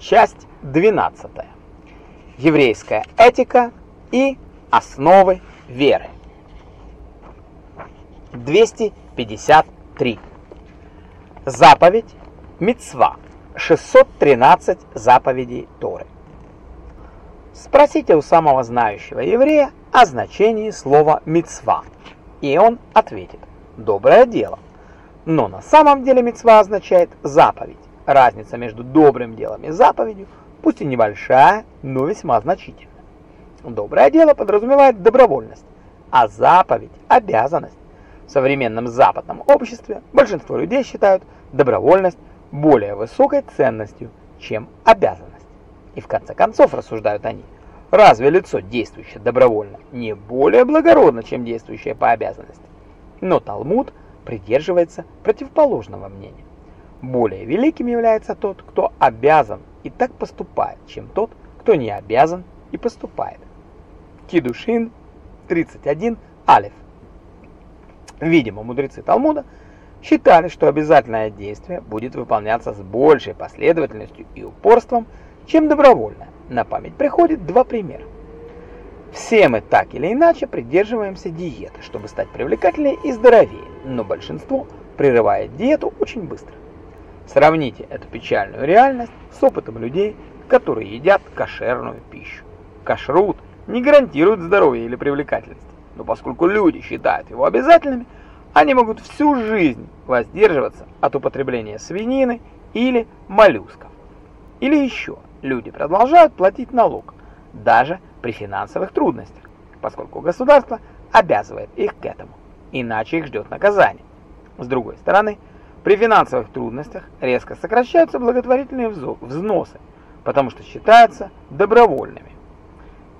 Часть 12. Еврейская этика и основы веры. 253. Заповедь Мицва. 613 заповедей Торы. Спросите у самого знающего еврея о значении слова «мицва», и он ответит «доброе дело». Но на самом деле мицва означает «заповедь». Разница между добрым делом и заповедью, пусть и небольшая, но весьма значительная. Доброе дело подразумевает добровольность, а заповедь – обязанность. В современном западном обществе большинство людей считают добровольность более высокой ценностью, чем обязанность. И в конце концов рассуждают они, разве лицо, действующее добровольно, не более благородно, чем действующее по обязанности? Но Талмуд придерживается противоположного мнения. Более великим является тот, кто обязан и так поступает, чем тот, кто не обязан и поступает. Кидушин 31 Алиф. Видимо, мудрецы Талмуда считали, что обязательное действие будет выполняться с большей последовательностью и упорством, чем добровольное. На память приходит два примера. Все мы так или иначе придерживаемся диеты, чтобы стать привлекательнее и здоровее, но большинство прерывает диету очень быстро. Сравните эту печальную реальность с опытом людей, которые едят кошерную пищу. Кашрут не гарантирует здоровье или привлекательность, но поскольку люди считают его обязательными, они могут всю жизнь воздерживаться от употребления свинины или моллюсков. Или еще, люди продолжают платить налог, даже при финансовых трудностях, поскольку государство обязывает их к этому, иначе их ждет наказание. С другой стороны, при финансовых трудностях резко сокращаются благотворительные взносы, потому что считаются добровольными.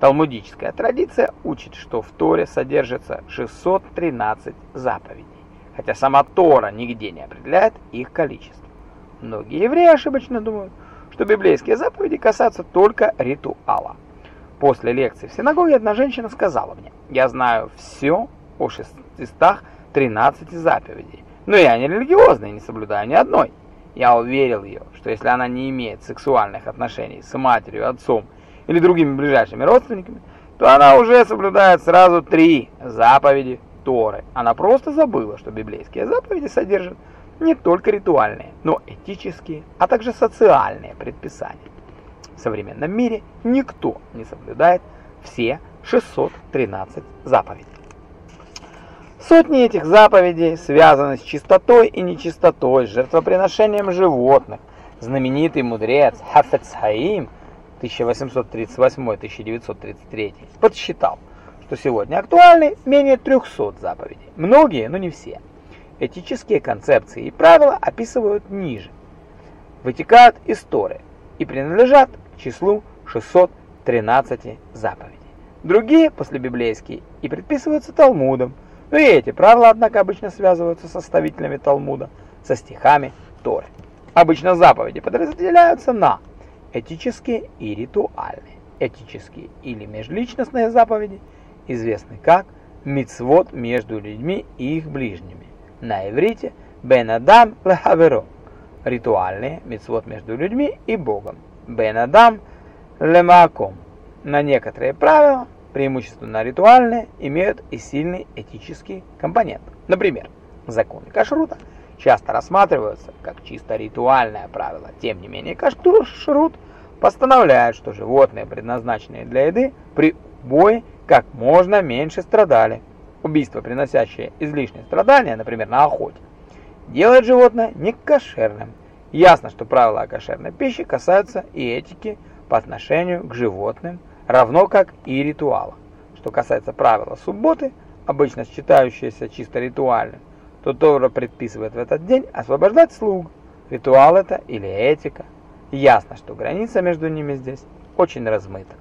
Талмудическая традиция учит, что в Торе содержится 613 заповедей, хотя сама Тора нигде не определяет их количество. Многие евреи ошибочно думают, что библейские заповеди касаются только ритуала. После лекции в синагоге одна женщина сказала мне, я знаю все о 613 заповедей, но я не религиозный не соблюдаю ни одной. Я уверил ее, что если она не имеет сексуальных отношений с матерью, отцом или другими ближайшими родственниками, то она уже соблюдает сразу три заповеди Торы. Она просто забыла, что библейские заповеди содержат не только ритуальные, но этические, а также социальные предписания. В современном мире никто не соблюдает все 613 заповедей. Сотни этих заповедей связаны с чистотой и нечистотой, с жертвоприношением животных. Знаменитый мудрец Хафец Хаим 1838-1933 подсчитал, что сегодня актуальны менее 300 заповедей. Многие, но не все. Этические концепции и правила описывают ниже. Вытекают из Торы и принадлежат к числу 613 заповедей. Другие, послебиблейские, и предписываются Талмудом, но и эти правила, однако, обычно связываются с составителями Талмуда, со стихами Торы. Обычно заповеди подразделяются на этические и ритуальные. Этические или межличностные заповеди известны как мицвод между людьми и их ближними. На иврите бен адам лехаверо. Ритуальные мицвод между людьми и Богом. Бен адам лемааком. На некоторые правила преимущественно ритуальные, имеют и сильный этический компонент. Например, законы кашрута часто рассматриваются как чисто ритуальное правило. Тем не менее, кашрут постановляет, что животные, предназначенные для еды, при бое как можно меньше страдали. Убийство, приносящее излишние страдания, например, на охоте, делает животное некошерным. Ясно, что правила о кошерной пище касаются и этики по отношению к животным, равно как и ритуала. Что касается правила субботы, обычно считающиеся чисто ритуальным, то Тора предписывает в этот день освобождать слуг. Ритуал это или этика. Ясно, что граница между ними здесь очень размыта.